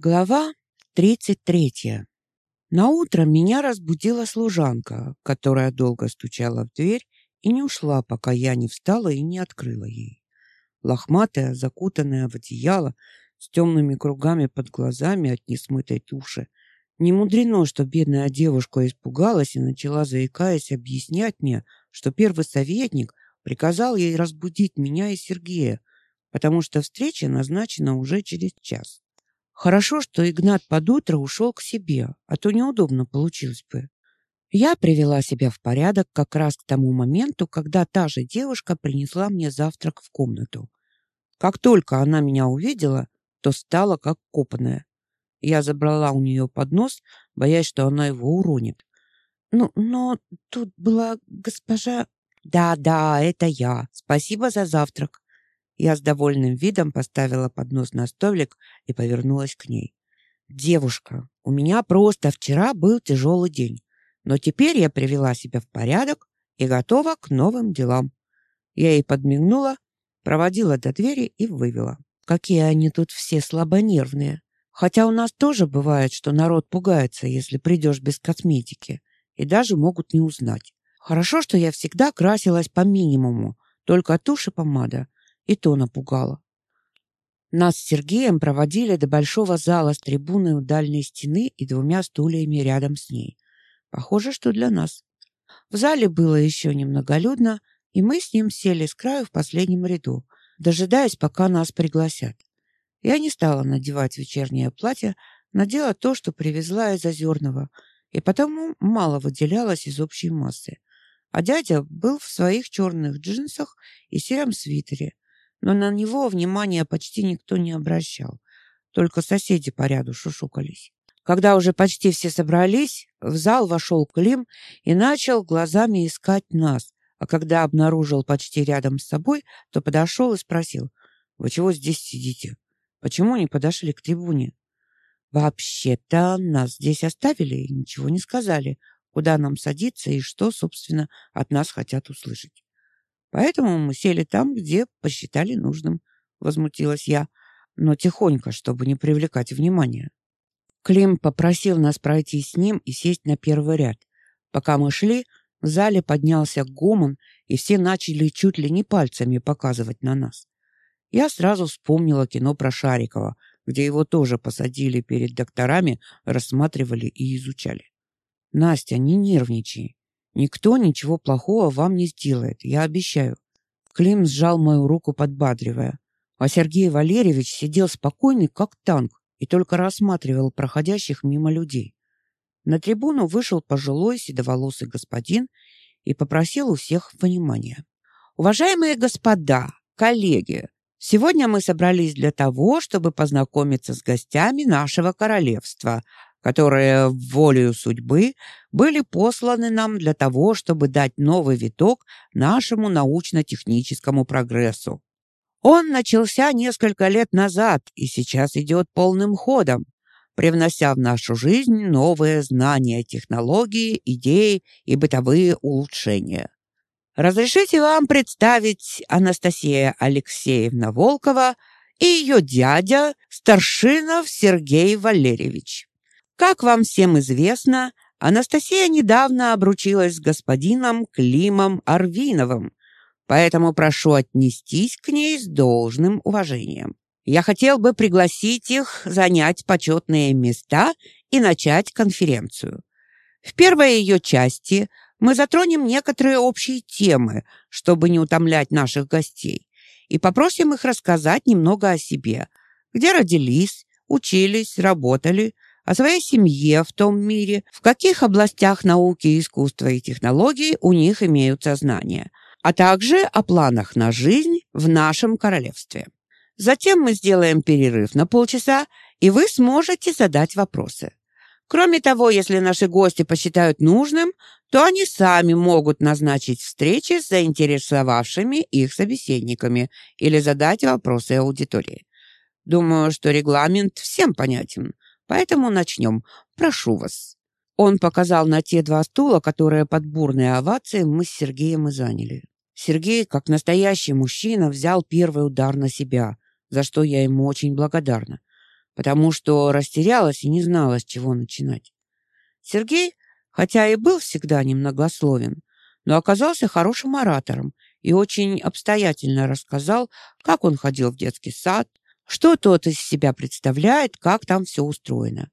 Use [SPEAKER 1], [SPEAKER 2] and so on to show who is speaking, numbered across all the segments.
[SPEAKER 1] Глава 33. На утро меня разбудила служанка, которая долго стучала в дверь и не ушла, пока я не встала и не открыла ей. Лохматая, закутанная в одеяло, с темными кругами под глазами от несмытой туши. Не мудрено, что бедная девушка испугалась и начала, заикаясь, объяснять мне, что первый советник приказал ей разбудить меня и Сергея, потому что встреча назначена уже через час. Хорошо, что Игнат под утро ушел к себе, а то неудобно получилось бы. Я привела себя в порядок как раз к тому моменту, когда та же девушка принесла мне завтрак в комнату. Как только она меня увидела, то стала как копанная. Я забрала у нее поднос, боясь, что она его уронит. Ну, но тут была госпожа... Да-да, это я. Спасибо за завтрак. Я с довольным видом поставила поднос на столик и повернулась к ней. Девушка, у меня просто вчера был тяжелый день, но теперь я привела себя в порядок и готова к новым делам. Я ей подмигнула, проводила до двери и вывела. Какие они тут все слабонервные. Хотя у нас тоже бывает, что народ пугается, если придешь без косметики, и даже могут не узнать. Хорошо, что я всегда красилась по минимуму, только тушь и помада и то напугало. Нас с Сергеем проводили до большого зала с трибуной у дальней стены и двумя стульями рядом с ней. Похоже, что для нас. В зале было еще немноголюдно, и мы с ним сели с краю в последнем ряду, дожидаясь, пока нас пригласят. Я не стала надевать вечернее платье, надела то, что привезла из Озерного, и потому мало выделялась из общей массы. А дядя был в своих черных джинсах и сером свитере, но на него внимания почти никто не обращал. Только соседи по ряду шушукались. Когда уже почти все собрались, в зал вошел Клим и начал глазами искать нас, а когда обнаружил почти рядом с собой, то подошел и спросил, «Вы чего здесь сидите? Почему не подошли к трибуне?» «Вообще-то нас здесь оставили и ничего не сказали, куда нам садиться и что, собственно, от нас хотят услышать». Поэтому мы сели там, где посчитали нужным, возмутилась я, но тихонько, чтобы не привлекать внимания. Клим попросил нас пройти с ним и сесть на первый ряд. Пока мы шли, в зале поднялся гомон, и все начали чуть ли не пальцами показывать на нас. Я сразу вспомнила кино про Шарикова, где его тоже посадили перед докторами, рассматривали и изучали. Настя, не нервничай. Никто ничего плохого вам не сделает, я обещаю. Клим сжал мою руку, подбадривая. А Сергей Валерьевич сидел спокойный, как танк, и только рассматривал проходящих мимо людей. На трибуну вышел пожилой седоволосый господин и попросил у всех внимания. Уважаемые господа, коллеги, сегодня мы собрались для того, чтобы познакомиться с гостями нашего королевства, которые волею судьбы были посланы нам для того, чтобы дать новый виток нашему научно-техническому прогрессу. Он начался несколько лет назад и сейчас идет полным ходом, привнося в нашу жизнь новые знания, технологии, идеи и бытовые улучшения. Разрешите вам представить Анастасия Алексеевна Волкова и ее дядя Старшинов Сергей Валерьевич. Как вам всем известно, Анастасия недавно обручилась с господином Климом Арвиновым, поэтому прошу отнестись к ней с должным уважением. Я хотел бы пригласить их занять почетные места и начать конференцию. В первой ее части мы затронем некоторые общие темы, чтобы не утомлять наших гостей, и попросим их рассказать немного о себе, где родились, учились, работали – о своей семье в том мире, в каких областях науки, искусства и технологий у них имеются знания, а также о планах на жизнь в нашем королевстве. Затем мы сделаем перерыв на полчаса, и вы сможете задать вопросы. Кроме того, если наши гости посчитают нужным, то они сами могут назначить встречи с заинтересовавшими их собеседниками или задать вопросы аудитории. Думаю, что регламент всем понятен. Поэтому начнем. Прошу вас». Он показал на те два стула, которые под бурные овации мы с Сергеем и заняли. Сергей, как настоящий мужчина, взял первый удар на себя, за что я ему очень благодарна. потому что растерялась и не знала, с чего начинать. Сергей, хотя и был всегда немногословен, но оказался хорошим оратором и очень обстоятельно рассказал, как он ходил в детский сад, что тот из себя представляет, как там все устроено.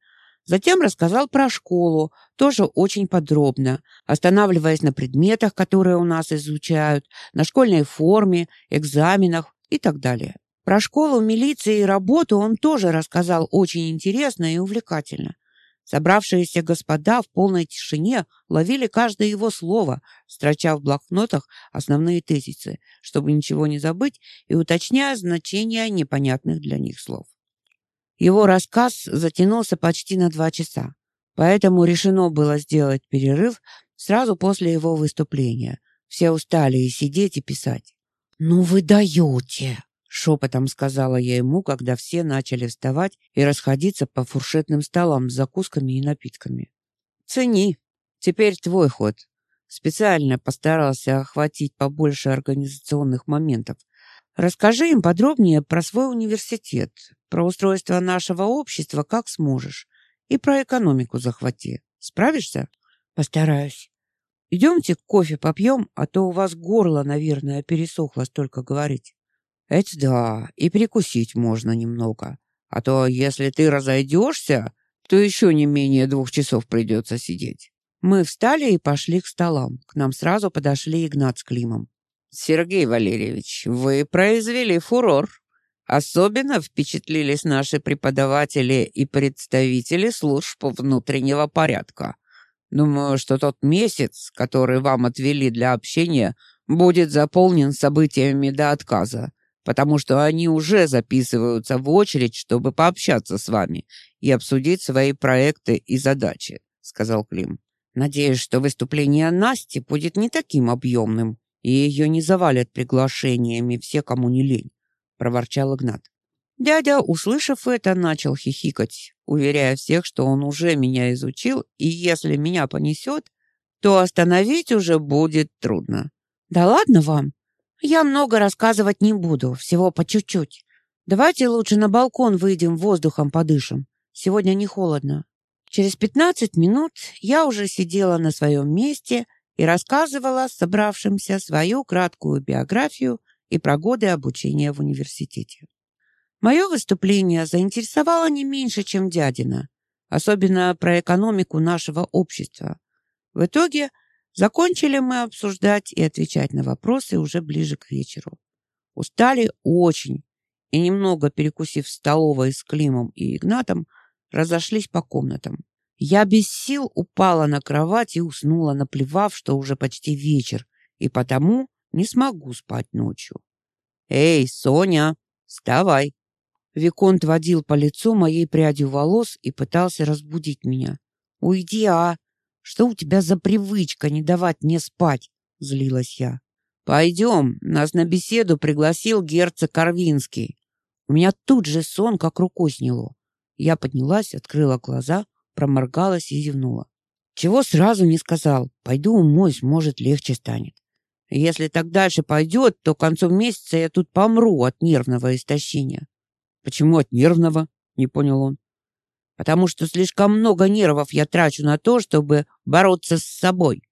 [SPEAKER 1] Затем рассказал про школу, тоже очень подробно, останавливаясь на предметах, которые у нас изучают, на школьной форме, экзаменах и так далее. Про школу, милиции и работу он тоже рассказал очень интересно и увлекательно. Собравшиеся господа в полной тишине ловили каждое его слово, строча в блокнотах основные тезисы, чтобы ничего не забыть и уточняя значение непонятных для них слов. Его рассказ затянулся почти на два часа, поэтому решено было сделать перерыв сразу после его выступления. Все устали и сидеть, и писать. «Ну вы даете!» Шепотом сказала я ему, когда все начали вставать и расходиться по фуршетным столам с закусками и напитками. «Цени. Теперь твой ход». Специально постарался охватить побольше организационных моментов. Расскажи им подробнее про свой университет, про устройство нашего общества, как сможешь, и про экономику захвати. Справишься? Постараюсь. Идемте кофе попьем, а то у вас горло, наверное, пересохло столько говорить. Это да, и перекусить можно немного. А то, если ты разойдешься, то еще не менее двух часов придется сидеть. Мы встали и пошли к столам. К нам сразу подошли Игнат с Климом. Сергей Валерьевич, вы произвели фурор. Особенно впечатлились наши преподаватели и представители служб внутреннего порядка. Думаю, что тот месяц, который вам отвели для общения, будет заполнен событиями до отказа потому что они уже записываются в очередь, чтобы пообщаться с вами и обсудить свои проекты и задачи», — сказал Клим. «Надеюсь, что выступление Насти будет не таким объемным, и ее не завалят приглашениями все, кому не лень», — проворчал Игнат. Дядя, услышав это, начал хихикать, уверяя всех, что он уже меня изучил, и если меня понесет, то остановить уже будет трудно. «Да ладно вам!» Я много рассказывать не буду, всего по чуть-чуть. Давайте лучше на балкон выйдем, воздухом подышим. Сегодня не холодно. Через 15 минут я уже сидела на своем месте и рассказывала собравшимся свою краткую биографию и про годы обучения в университете. Мое выступление заинтересовало не меньше, чем дядина, особенно про экономику нашего общества. В итоге Закончили мы обсуждать и отвечать на вопросы уже ближе к вечеру. Устали очень, и немного перекусив в столовой с Климом и Игнатом, разошлись по комнатам. Я без сил упала на кровать и уснула, наплевав, что уже почти вечер, и потому не смогу спать ночью. «Эй, Соня, вставай!» Виконт водил по лицу моей прядью волос и пытался разбудить меня. «Уйди, а!» Что у тебя за привычка не давать мне спать? Злилась я. Пойдем, нас на беседу пригласил герцог Карвинский. У меня тут же сон как рукой сняло. Я поднялась, открыла глаза, проморгалась и зевнула. Чего сразу не сказал? Пойду умоюсь, может, легче станет. Если так дальше пойдет, то к концу месяца я тут помру от нервного истощения. Почему от нервного? Не понял он потому что слишком много нервов я трачу на то, чтобы бороться с собой.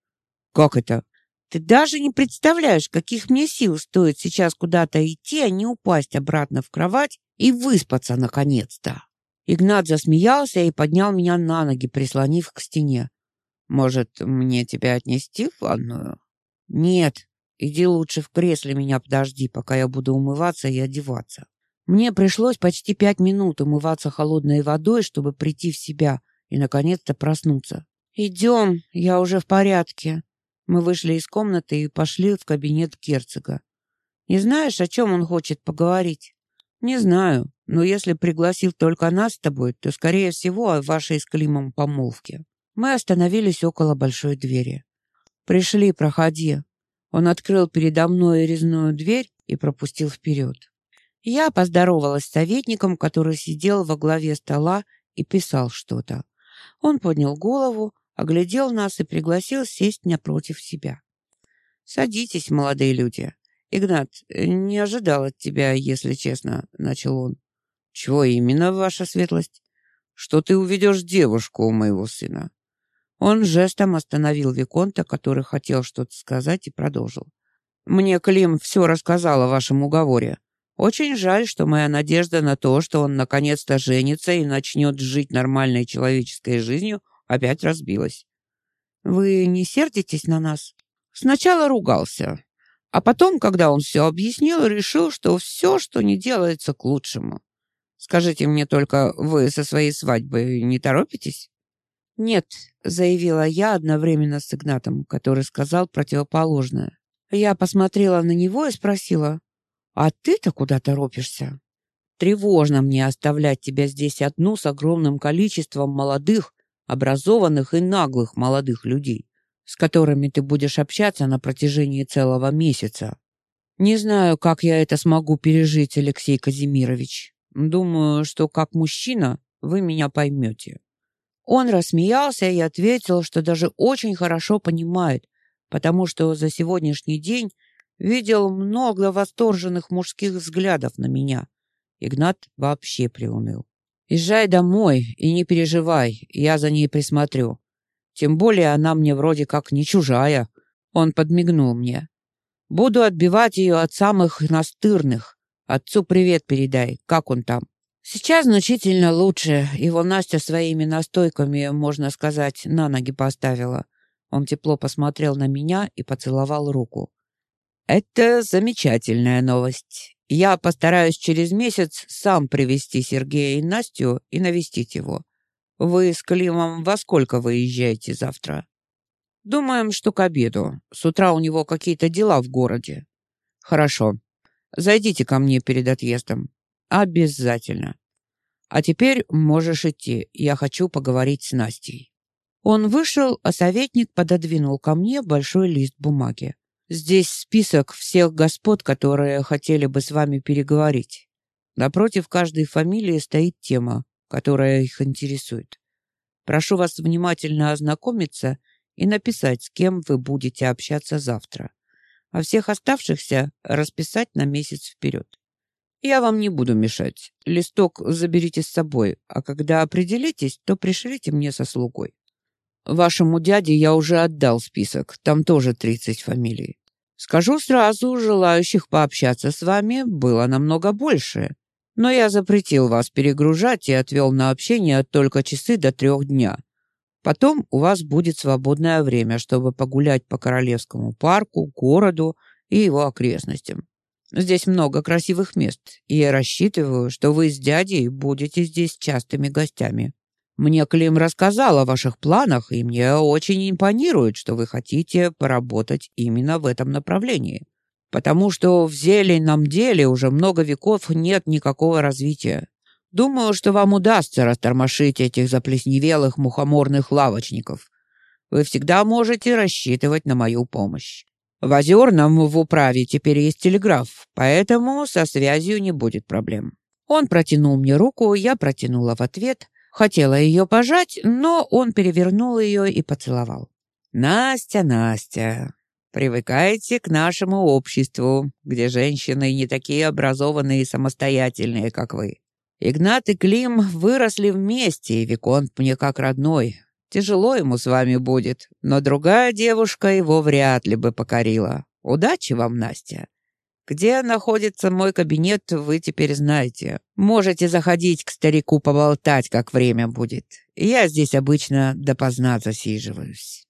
[SPEAKER 1] Как это? Ты даже не представляешь, каких мне сил стоит сейчас куда-то идти, а не упасть обратно в кровать и выспаться наконец-то. Игнат засмеялся и поднял меня на ноги, прислонив к стене. Может, мне тебя отнести в ванную? Нет, иди лучше в кресле меня подожди, пока я буду умываться и одеваться. Мне пришлось почти пять минут умываться холодной водой, чтобы прийти в себя и, наконец-то, проснуться. «Идем, я уже в порядке». Мы вышли из комнаты и пошли в кабинет герцога. «Не знаешь, о чем он хочет поговорить?» «Не знаю, но если пригласил только нас с тобой, то, скорее всего, о вашей с Климом помолвке». Мы остановились около большой двери. «Пришли, проходи». Он открыл передо мной резную дверь и пропустил вперед. Я поздоровалась с советником, который сидел во главе стола и писал что-то. Он поднял голову, оглядел нас и пригласил сесть напротив себя. «Садитесь, молодые люди. Игнат, не ожидал от тебя, если честно», — начал он. Чего именно, ваша светлость? Что ты уведешь девушку у моего сына? Он жестом остановил Виконта, который хотел что-то сказать, и продолжил. Мне Клим все рассказал о вашем уговоре. Очень жаль, что моя надежда на то, что он наконец-то женится и начнет жить нормальной человеческой жизнью, опять разбилась. Вы не сердитесь на нас? Сначала ругался, а потом, когда он все объяснил, решил, что все, что не делается, к лучшему. Скажите мне только, вы со своей свадьбой не торопитесь? Нет, заявила я одновременно с Игнатом, который сказал противоположное. Я посмотрела на него и спросила: "А ты-то куда торопишься? Тревожно мне оставлять тебя здесь одну с огромным количеством молодых, образованных и наглых молодых людей, с которыми ты будешь общаться на протяжении целого месяца. Не знаю, как я это смогу пережить, Алексей Казимирович. Думаю, что как мужчина вы меня поймете». Он рассмеялся и ответил, что даже очень хорошо понимает, потому что за сегодняшний день видел много восторженных мужских взглядов на меня. Игнат вообще приуныл. Езжай домой и не переживай, я за ней присмотрю. Тем более она мне вроде как не чужая. Он подмигнул мне. Буду отбивать ее от самых настырных. Отцу привет передай. Как он там? Сейчас значительно лучше. Его Настя своими настойками, можно сказать, на ноги поставила. Он тепло посмотрел на меня и поцеловал руку. Это замечательная новость. Я постараюсь через месяц сам привести Сергея и Настю и навестить его. Вы с Климом во сколько выезжаете завтра? Думаем, что к обеду. С утра у него какие-то дела в городе. Хорошо. Зайдите ко мне перед отъездом. Обязательно. А теперь можешь идти. Я хочу поговорить с Настей. Он вышел, а советник пододвинул ко мне большой лист бумаги. Здесь список всех господ, которые хотели бы с вами переговорить. Напротив каждой фамилии стоит тема, которая их интересует. Прошу вас внимательно ознакомиться и написать, с кем вы будете общаться завтра. А всех оставшихся расписать на месяц вперед. Я вам не буду мешать. Листок заберите с собой, а когда определитесь, то пришлите мне со слугой. Вашему дяде я уже отдал список, там тоже 30 фамилий. Скажу сразу, желающих пообщаться с вами было намного больше. Но я запретил вас перегружать и отвел на общение только часы до трех дня. Потом у вас будет свободное время, чтобы погулять по Королевскому парку, городу и его окрестностям. Здесь много красивых мест, и я рассчитываю, что вы с дядей будете здесь частыми гостями. Мне Клим рассказал о ваших планах, и мне очень импонирует, что вы хотите поработать именно в этом направлении. Потому что в зеленом деле уже много веков нет никакого развития. Думаю, что вам удастся растормошить этих заплесневелых мухоморных лавочников. Вы всегда можете рассчитывать на мою помощь. В Озерном в управе теперь есть телеграф, поэтому со связью не будет проблем. Он протянул мне руку, я протянула в ответ, Хотела ее пожать, но он перевернул ее и поцеловал. «Настя, Настя, привыкайте к нашему обществу, где женщины не такие образованные и самостоятельные, как вы. Игнат и Клим выросли вместе, и Виконт мне как родной. Тяжело ему с вами будет, но другая девушка его вряд ли бы покорила. Удачи вам, Настя. Где находится мой кабинет, вы теперь знаете. Можете заходить к старику поболтать, как время будет. Я здесь обычно допоздна засиживаюсь.